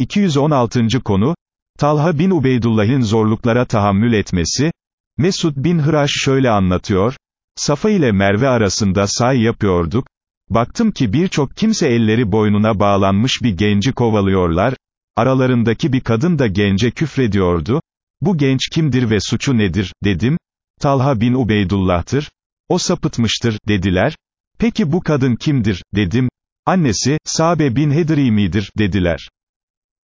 216. konu, Talha bin Ubeydullah'ın zorluklara tahammül etmesi, Mesud bin Hıraş şöyle anlatıyor, Safa ile Merve arasında say yapıyorduk, baktım ki birçok kimse elleri boynuna bağlanmış bir genci kovalıyorlar, aralarındaki bir kadın da gence küfrediyordu, bu genç kimdir ve suçu nedir, dedim, Talha bin Ubeydullah'tır, o sapıtmıştır, dediler, peki bu kadın kimdir, dedim, annesi, Sabe bin Hedri midir, dediler.